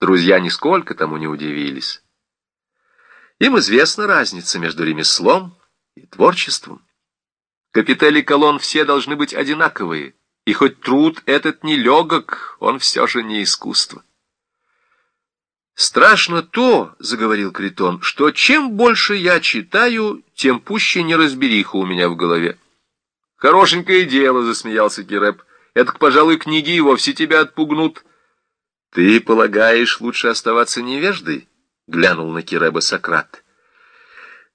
Друзья нисколько тому не удивились. Им известна разница между ремеслом и творчеством. Капители колонн все должны быть одинаковые, и хоть труд этот нелегок, он все же не искусство. «Страшно то, — заговорил Критон, — что чем больше я читаю, тем пуще неразбериха у меня в голове». «Хорошенькое дело, — засмеялся Киреп. Это, пожалуй, книги и вовсе тебя отпугнут». «Ты полагаешь, лучше оставаться невеждой?» — глянул на Киреба Сократ.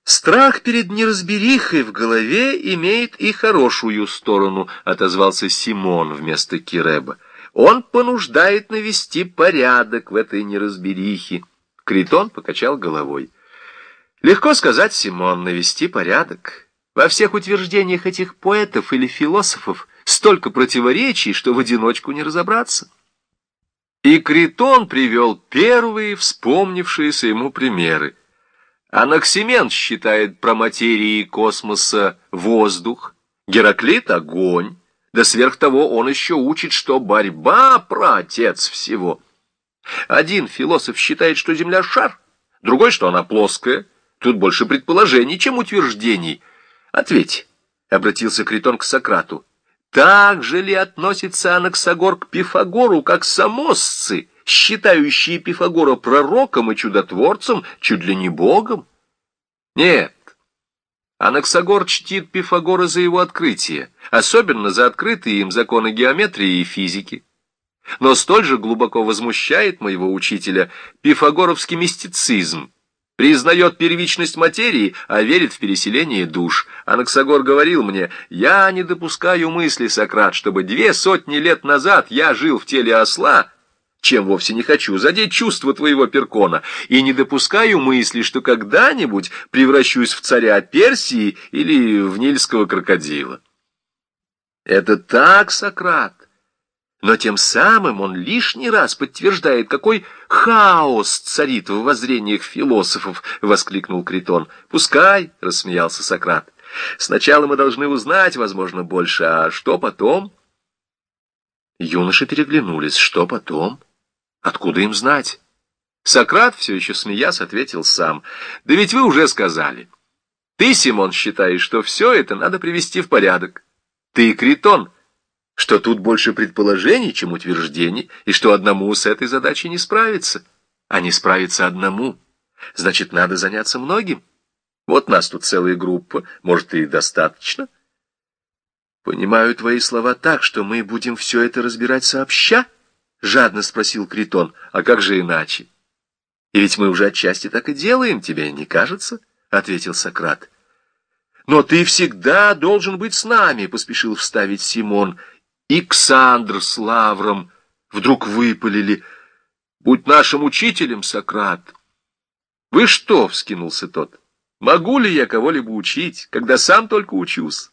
«Страх перед неразберихой в голове имеет и хорошую сторону», — отозвался Симон вместо Киреба. Он понуждает навести порядок в этой неразберихе. Критон покачал головой. Легко сказать, Симон, навести порядок. Во всех утверждениях этих поэтов или философов столько противоречий, что в одиночку не разобраться. И Критон привел первые вспомнившиеся ему примеры. Анаксимен считает про материи космоса воздух, Гераклит — огонь, да сверх того он еще учит, что борьба — праотец всего. Один философ считает, что Земля — шар, другой, что она плоская. Тут больше предположений, чем утверждений. Ответь, — обратился Критон к Сократу, — так же ли относится Анаксагор к Пифагору, как самосцы, считающие Пифагора пророком и чудотворцем, чуть ли не богом? Нет, Анаксагор чтит Пифагора за его открытие, особенно за открытые им законы геометрии и физики. Но столь же глубоко возмущает моего учителя пифагоровский мистицизм, признает первичность материи, а верит в переселение душ. Анаксагор говорил мне, я не допускаю мысли, Сократ, чтобы две сотни лет назад я жил в теле осла, чем вовсе не хочу задеть чувства твоего Перкона, и не допускаю мысли, что когда-нибудь превращусь в царя Персии или в нильского крокодила. Это так, Сократ. Но тем самым он лишний раз подтверждает, какой хаос царит в воззрениях философов, — воскликнул Критон. Пускай, — рассмеялся Сократ. Сначала мы должны узнать, возможно, больше, а что потом? Юноши переглянулись. Что потом? — Откуда им знать? Сократ, все еще смеясь, ответил сам. Да ведь вы уже сказали. Ты, Симон, считаешь, что все это надо привести в порядок. Ты, Критон, что тут больше предположений, чем утверждений, и что одному с этой задачей не справиться. А не справиться одному, значит, надо заняться многим. Вот нас тут целая группа, может, и достаточно. Понимаю твои слова так, что мы будем все это разбирать сообща, Жадно спросил Критон. А как же иначе? И ведь мы уже отчасти так и делаем, тебе не кажется? Ответил Сократ. Но ты всегда должен быть с нами, поспешил вставить Симон. И Ксандр с Лавром вдруг выпалили. Будь нашим учителем, Сократ. Вы что, вскинулся тот, могу ли я кого-либо учить, когда сам только учусь?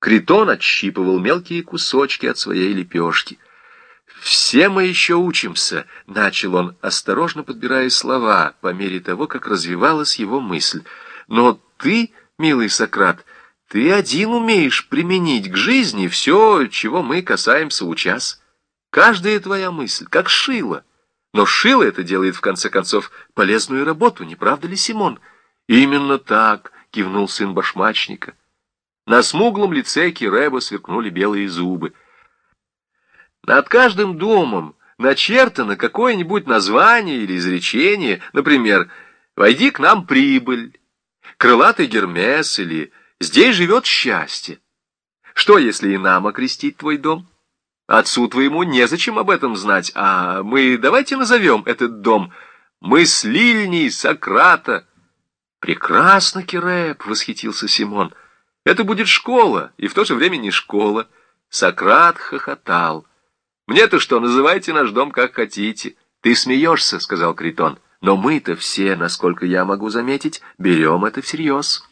Критон отщипывал мелкие кусочки от своей лепешки. «Все мы еще учимся», — начал он, осторожно подбирая слова по мере того, как развивалась его мысль. «Но ты, милый Сократ, ты один умеешь применить к жизни все, чего мы касаемся учас. Каждая твоя мысль, как шило. Но шило это делает, в конце концов, полезную работу, не правда ли, Симон?» «Именно так», — кивнул сын башмачника. На смуглом лице Киреба сверкнули белые зубы. Над каждым домом начертано какое-нибудь название или изречение, например, «Войди к нам прибыль», «Крылатый Гермес» или «Здесь живет счастье». Что, если и нам окрестить твой дом? Отцу твоему незачем об этом знать, а мы давайте назовем этот дом «Мыслильней Сократа». «Прекрасно, Кирэп!» — восхитился Симон. «Это будет школа, и в то же время не школа». Сократ хохотал. Мне-то что, называйте наш дом как хотите. Ты смеешься, — сказал Критон, — но мы-то все, насколько я могу заметить, берем это всерьез.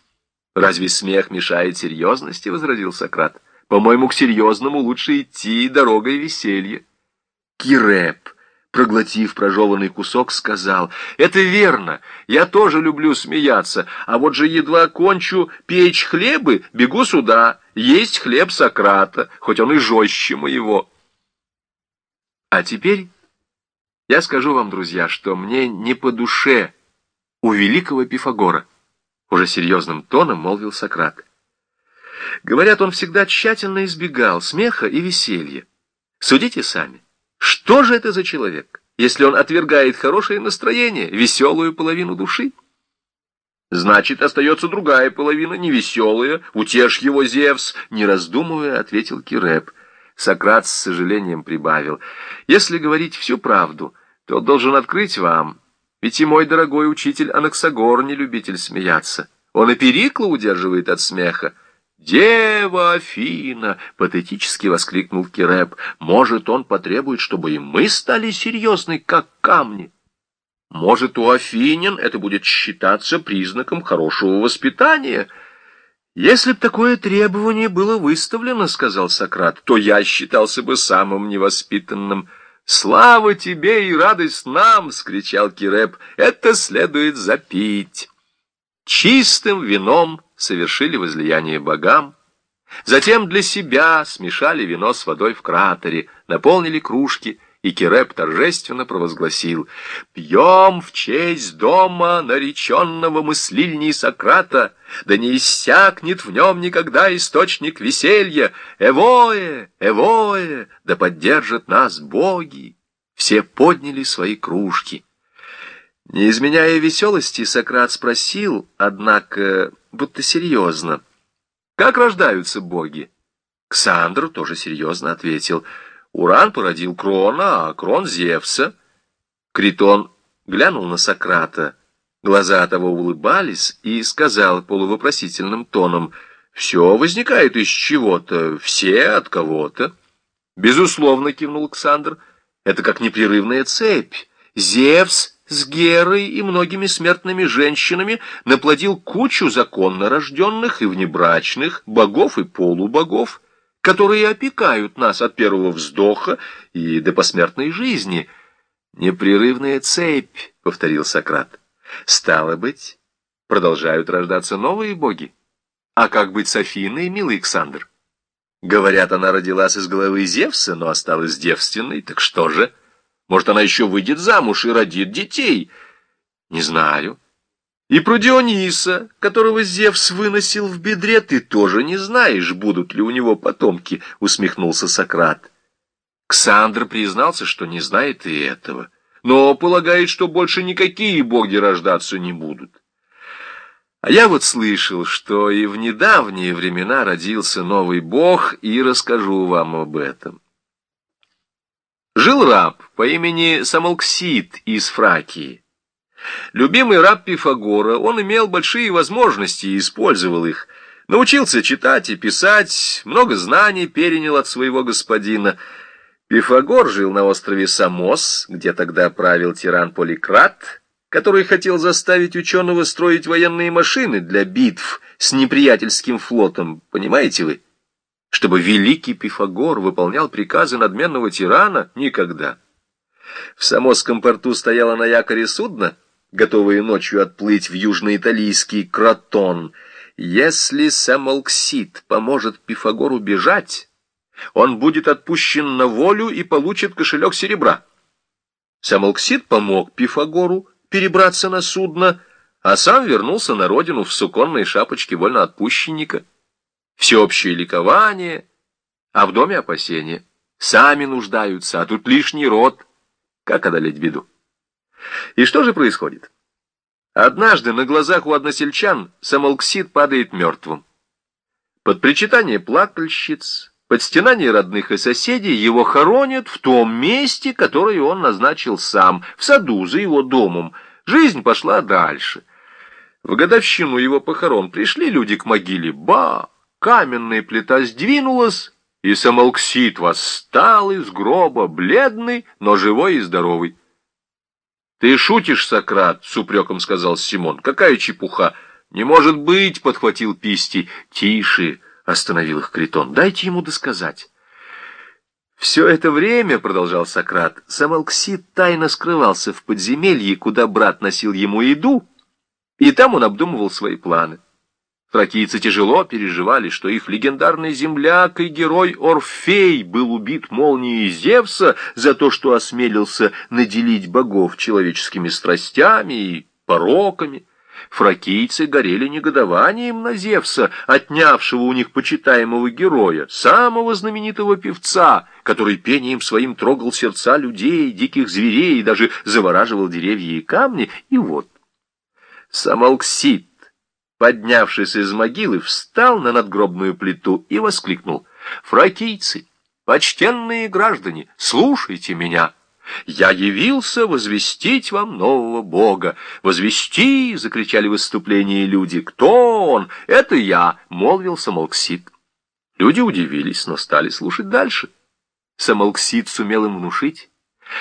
Разве смех мешает серьезности, — возразил Сократ. По-моему, к серьезному лучше идти дорогой веселья. Киреп, проглотив прожеванный кусок, сказал, «Это верно, я тоже люблю смеяться, а вот же едва кончу печь хлебы, бегу сюда, есть хлеб Сократа, хоть он и жестче моего». А теперь Я скажу вам, друзья, что мне не по душе у великого Пифагора, уже серьезным тоном молвил Сократ. Говорят, он всегда тщательно избегал смеха и веселья. Судите сами, что же это за человек, если он отвергает хорошее настроение, веселую половину души? Значит, остается другая половина, невеселая. Утешь его, Зевс, не раздумывая, ответил Киреп. Сократ с сожалением прибавил. Если говорить всю правду, то должен открыть вам. Ведь и мой дорогой учитель Анаксагор не любитель смеяться. Он и Перикла удерживает от смеха. «Дева Афина!» — патетически воскликнул Киреп. «Может, он потребует, чтобы и мы стали серьезны, как камни?» Может, у афинян это будет считаться признаком хорошего воспитания. Если б такое требование было выставлено, — сказал Сократ, — то я считался бы самым невоспитанным. «Слава тебе и радость нам!» — скричал Киреп. «Это следует запить». Чистым вином совершили возлияние богам, затем для себя смешали вино с водой в кратере, наполнили кружки — и Киреп торжественно провозгласил «Пьем в честь дома нареченного мыслильней Сократа, да не иссякнет в нем никогда источник веселья. Эвое, эвое, да поддержат нас боги!» Все подняли свои кружки. Не изменяя веселости, Сократ спросил, однако, будто серьезно, «Как рождаются боги?» Ксандр тоже серьезно ответил — Уран породил Крона, а Крон — Зевса. Критон глянул на Сократа. Глаза того улыбались и сказал полувопросительным тоном, «Все возникает из чего-то, все от кого-то». «Безусловно», — кивнул Александр, — «это как непрерывная цепь. Зевс с Герой и многими смертными женщинами наплодил кучу законно рожденных и внебрачных богов и полубогов» которые опекают нас от первого вздоха и до посмертной жизни. Непрерывная цепь, — повторил Сократ. Стало быть, продолжают рождаться новые боги. А как быть с Афиной, милый Александр? Говорят, она родилась из головы Зевса, но осталась девственной, так что же? Может, она еще выйдет замуж и родит детей? Не знаю. И про Диониса, которого Зевс выносил в бедре, ты тоже не знаешь, будут ли у него потомки, — усмехнулся Сократ. Ксандр признался, что не знает и этого, но полагает, что больше никакие боги рождаться не будут. А я вот слышал, что и в недавние времена родился новый бог, и расскажу вам об этом. Жил раб по имени Самолксид из Фракии. Любимый раб Пифагора, он имел большие возможности и использовал их. Научился читать и писать, много знаний перенял от своего господина. Пифагор жил на острове Самос, где тогда правил тиран Поликрат, который хотел заставить ученого строить военные машины для битв с неприятельским флотом, понимаете вы? Чтобы великий Пифагор выполнял приказы надменного тирана? Никогда. В Самосском порту стояло на якоре судно — готовые ночью отплыть в южноиталийский Кротон. Если Самолксид поможет Пифагору бежать, он будет отпущен на волю и получит кошелек серебра. Самолксид помог Пифагору перебраться на судно, а сам вернулся на родину в суконной шапочке вольноотпущенника. Всеобщее ликование, а в доме опасения. Сами нуждаются, а тут лишний род. Как одолеть беду? И что же происходит? Однажды на глазах у односельчан Самолксид падает мертвым. Под причитание плакальщиц, под стенание родных и соседей его хоронят в том месте, которое он назначил сам, в саду за его домом. Жизнь пошла дальше. В годовщину его похорон пришли люди к могиле. Ба! Каменная плита сдвинулась, и Самолксид восстал из гроба, бледный, но живой и здоровый. «Ты шутишь, Сократ?» — с упреком сказал Симон. «Какая чепуха!» «Не может быть!» — подхватил Писти. «Тише!» — остановил их Критон. «Дайте ему досказать». «Все это время, — продолжал Сократ, — Самалксид тайно скрывался в подземелье, куда брат носил ему еду, и там он обдумывал свои планы. Фракийцы тяжело переживали, что их легендарный земляк и герой Орфей был убит молнией Зевса за то, что осмелился наделить богов человеческими страстями и пороками. Фракийцы горели негодованием на Зевса, отнявшего у них почитаемого героя, самого знаменитого певца, который пением своим трогал сердца людей, диких зверей и даже завораживал деревья и камни. И вот, Самолксит, поднявшись из могилы, встал на надгробную плиту и воскликнул. «Фракийцы, почтенные граждане, слушайте меня!» «Я явился возвестить вам нового Бога!» «Возвести!» — закричали в выступлении люди. «Кто он?» «Это я!» — молвил Самолксит. Люди удивились, но стали слушать дальше. Самолксит сумел им внушить,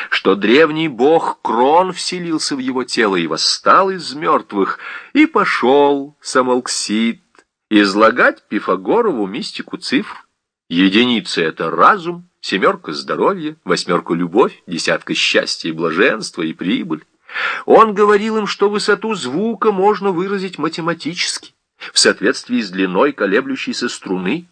что древний бог Крон вселился в его тело и восстал из мертвых, и пошел Самолксит излагать Пифагорову мистику цифр. Единицы — это разум, семерка — здоровье, восьмерка — любовь, десятка — счастье и блаженство и прибыль. Он говорил им, что высоту звука можно выразить математически, в соответствии с длиной колеблющейся струны,